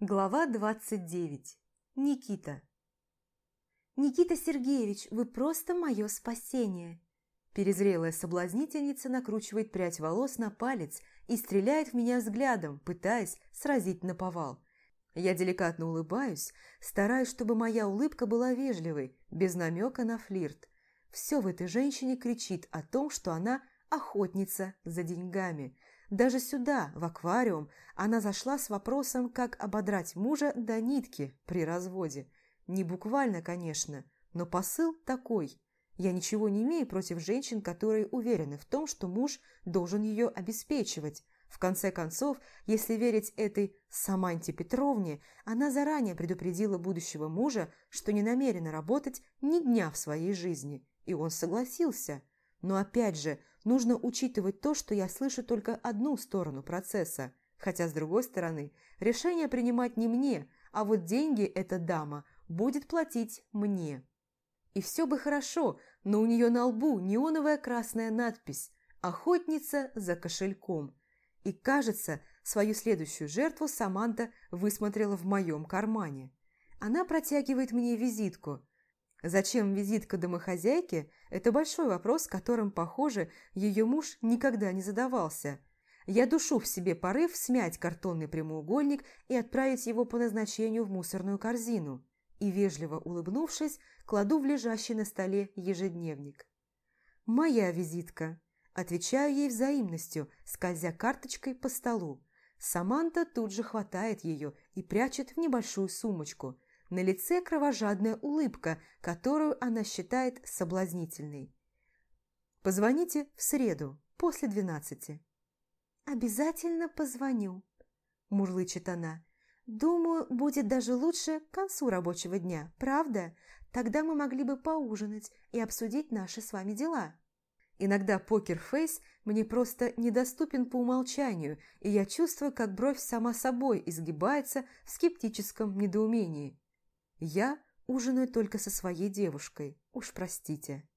Глава 29. Никита. «Никита Сергеевич, вы просто мое спасение!» Перезрелая соблазнительница накручивает прядь волос на палец и стреляет в меня взглядом, пытаясь сразить на повал. Я деликатно улыбаюсь, стараюсь, чтобы моя улыбка была вежливой, без намека на флирт. Все в этой женщине кричит о том, что она охотница за деньгами – даже сюда, в аквариум, она зашла с вопросом, как ободрать мужа до нитки при разводе. Не буквально, конечно, но посыл такой. Я ничего не имею против женщин, которые уверены в том, что муж должен ее обеспечивать. В конце концов, если верить этой Саманте Петровне, она заранее предупредила будущего мужа, что не намерена работать ни дня в своей жизни, и он согласился. Но опять же, нужно учитывать то, что я слышу только одну сторону процесса, хотя, с другой стороны, решение принимать не мне, а вот деньги эта дама будет платить мне. И все бы хорошо, но у нее на лбу неоновая красная надпись «Охотница за кошельком». И, кажется, свою следующую жертву Саманта высмотрела в моем кармане. Она протягивает мне визитку – Зачем визитка домохозяйки – это большой вопрос, которым, похоже, ее муж никогда не задавался. Я душу в себе порыв смять картонный прямоугольник и отправить его по назначению в мусорную корзину. И, вежливо улыбнувшись, кладу в лежащий на столе ежедневник. «Моя визитка», – отвечаю ей взаимностью, скользя карточкой по столу. Саманта тут же хватает ее и прячет в небольшую сумочку – на лице кровожадная улыбка, которую она считает соблазнительной. «Позвоните в среду, после двенадцати». «Обязательно позвоню», – мурлычет она. «Думаю, будет даже лучше к концу рабочего дня, правда? Тогда мы могли бы поужинать и обсудить наши с вами дела». Иногда покер-фейс мне просто недоступен по умолчанию, и я чувствую, как бровь сама собой изгибается в скептическом недоумении. Я ужинаю только со своей девушкой, уж простите.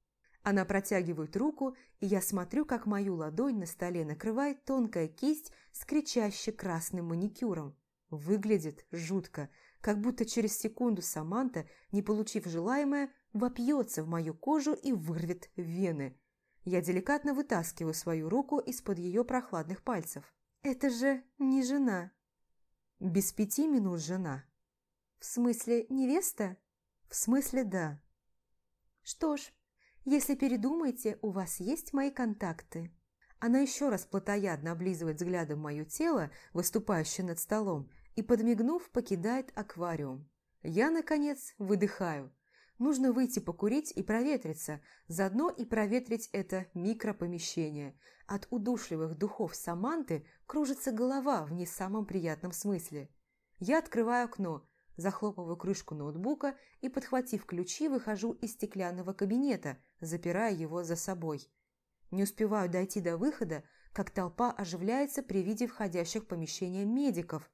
Она протягивает руку, и я смотрю, как мою ладонь на столе накрывает тонкая кисть с кричаще красным маникюром. Выглядит жутко, как будто через секунду Саманта, не получив желаемое, вопьется в мою кожу и вырвет вены. Я деликатно вытаскиваю свою руку из-под ее прохладных пальцев. «Это же не жена». «Без пяти минут жена», «В смысле, невеста?» «В смысле, да». «Что ж, если передумаете, у вас есть мои контакты». Она еще раз плотоядно облизывает взглядом мое тело, выступающее над столом, и, подмигнув, покидает аквариум. Я, наконец, выдыхаю. Нужно выйти покурить и проветриться, заодно и проветрить это микропомещение. От удушливых духов Саманты кружится голова в не самом приятном смысле. Я открываю окно, захлопываю крышку ноутбука и, подхватив ключи, выхожу из стеклянного кабинета, запирая его за собой. Не успеваю дойти до выхода, как толпа оживляется при виде входящих в помещение медиков.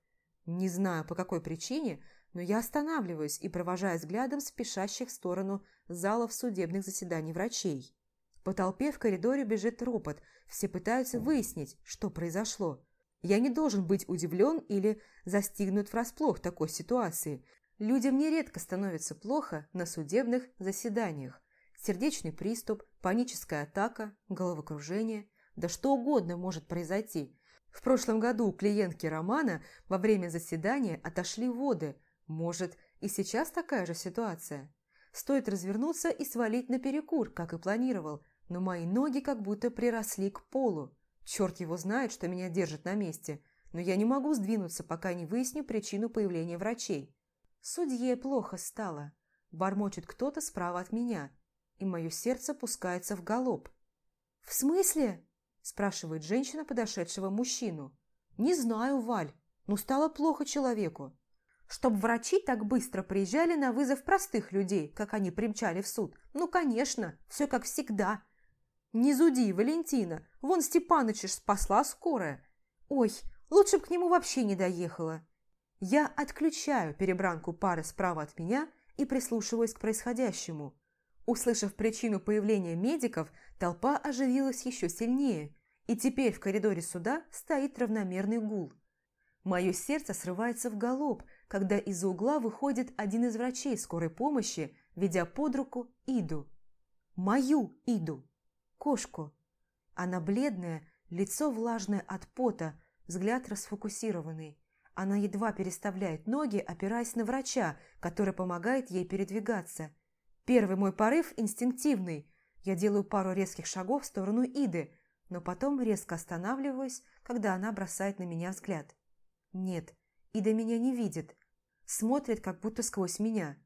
Не знаю, по какой причине, но я останавливаюсь и провожаю взглядом спешащих в сторону залов судебных заседаний врачей. По толпе в коридоре бежит ропот, все пытаются выяснить, что произошло. Я не должен быть удивлен или застигнут врасплох такой ситуации. Людям нередко становится плохо на судебных заседаниях. Сердечный приступ, паническая атака, головокружение. Да что угодно может произойти. В прошлом году клиентки Романа во время заседания отошли воды. Может, и сейчас такая же ситуация? Стоит развернуться и свалить на перекур, как и планировал, но мои ноги как будто приросли к полу. Черт его знает, что меня держит на месте, но я не могу сдвинуться, пока не выясню причину появления врачей. Судье плохо стало. Бормочет кто-то справа от меня, и мое сердце пускается в галоп. «В смысле?» – спрашивает женщина подошедшего мужчину. «Не знаю, Валь, но стало плохо человеку. Чтоб врачи так быстро приезжали на вызов простых людей, как они примчали в суд. Ну, конечно, все как всегда. «Не зуди, Валентина, вон Степаныча спасла скорая. Ой, лучше б к нему вообще не доехала». Я отключаю перебранку пары справа от меня и прислушиваюсь к происходящему. Услышав причину появления медиков, толпа оживилась еще сильнее, и теперь в коридоре суда стоит равномерный гул. Мое сердце срывается в галоп, когда из-за угла выходит один из врачей скорой помощи, ведя под руку Иду. Мою Иду. Кошку. Она бледная, лицо влажное от пота, взгляд расфокусированный. Она едва переставляет ноги, опираясь на врача, который помогает ей передвигаться. Первый мой порыв инстинктивный. Я делаю пару резких шагов в сторону Иды, но потом резко останавливаюсь, когда она бросает на меня взгляд. Нет, Ида меня не видит. Смотрит, как будто сквозь меня.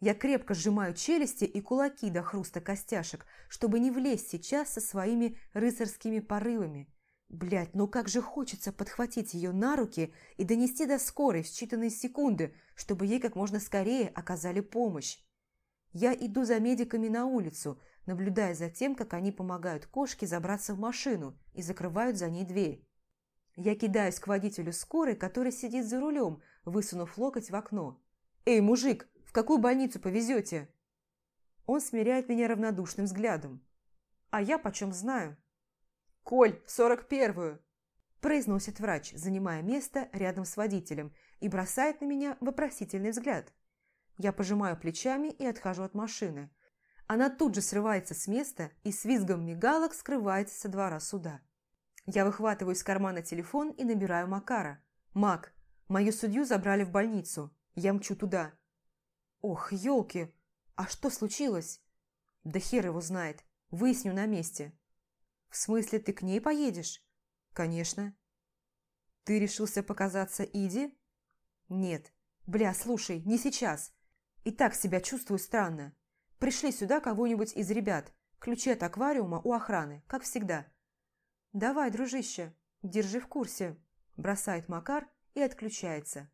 Я крепко сжимаю челюсти и кулаки до хруста костяшек, чтобы не влезть сейчас со своими рыцарскими порывами. Блять, ну как же хочется подхватить ее на руки и донести до скорой в считанные секунды, чтобы ей как можно скорее оказали помощь. Я иду за медиками на улицу, наблюдая за тем, как они помогают кошке забраться в машину и закрывают за ней дверь. Я кидаюсь к водителю скорой, который сидит за рулем, высунув локоть в окно. «Эй, мужик, какую больницу повезете?» Он смиряет меня равнодушным взглядом. «А я почем знаю?» «Коль, сорок первую!» произносит врач, занимая место рядом с водителем, и бросает на меня вопросительный взгляд. Я пожимаю плечами и отхожу от машины. Она тут же срывается с места и с визгом мигалок скрывается со двора суда. Я выхватываю из кармана телефон и набираю Макара. «Мак, мою судью забрали в больницу. Я мчу туда». «Ох, елки! А что случилось?» «Да хер его знает. Выясню на месте». «В смысле, ты к ней поедешь?» «Конечно». «Ты решился показаться Иди?» «Нет. Бля, слушай, не сейчас. И так себя чувствую странно. Пришли сюда кого-нибудь из ребят. Ключи от аквариума у охраны, как всегда». «Давай, дружище, держи в курсе», – бросает Макар и отключается.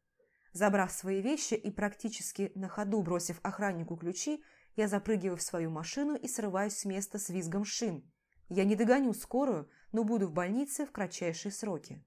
Забрав свои вещи и практически на ходу бросив охраннику ключи, я запрыгиваю в свою машину и срываюсь с места с визгом шин. Я не догоню скорую, но буду в больнице в кратчайшие сроки.